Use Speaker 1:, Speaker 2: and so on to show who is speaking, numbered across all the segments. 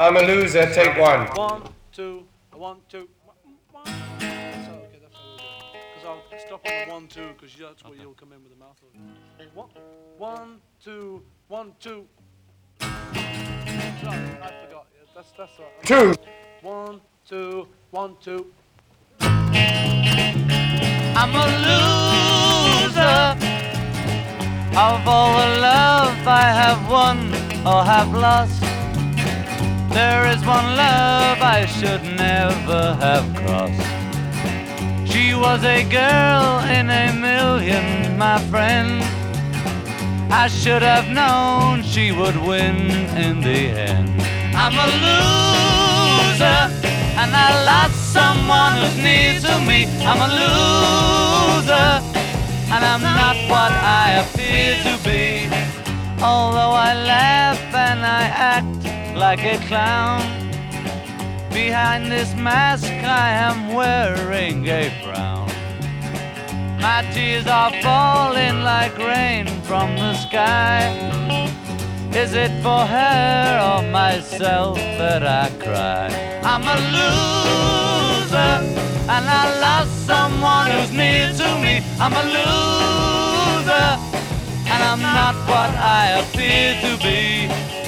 Speaker 1: I'm a loser. Take one.
Speaker 2: One, two, one, two. One. So, okay, that's how we do it. Because I'll stop on the one, two, because that's where you'll come in with the mouth. One, one, two, one, two. Sorry, I forgot. Yeah, That's that's all right.
Speaker 1: Two.
Speaker 2: One, two, one, two.
Speaker 3: I'm a loser of all the love I have won or have lost. There is one love I should never have crossed. She was a girl in a million, my friend. I should have known she would win in the end. I'm a loser, and I lost someone who's near to me. I'm a loser, and I'm not what I appear to be. Although I laugh and I act like a clown, behind this mask I am wearing a frown. My tears are falling like rain from the sky. Is it for her or myself that I cry? I'm a loser, and I lost someone who's near to me. I'm a loser, and I'm not what I appear to be.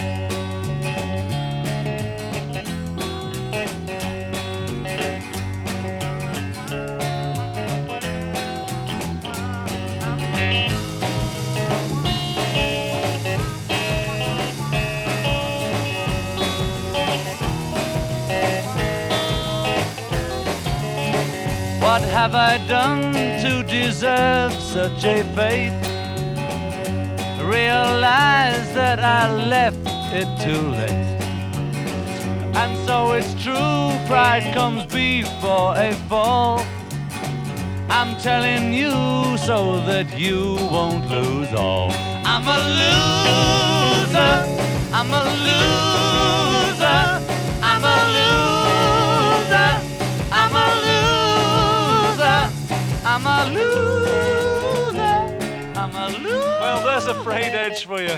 Speaker 3: What have I done to deserve such a fate? Realize that I left it too late. And so it's true, pride comes before a fall. I'm telling you so that you won't lose all. I'm a loser, I'm a loser, I'm a loser, I'm a loser.
Speaker 2: Well, there's a frayed edge for you.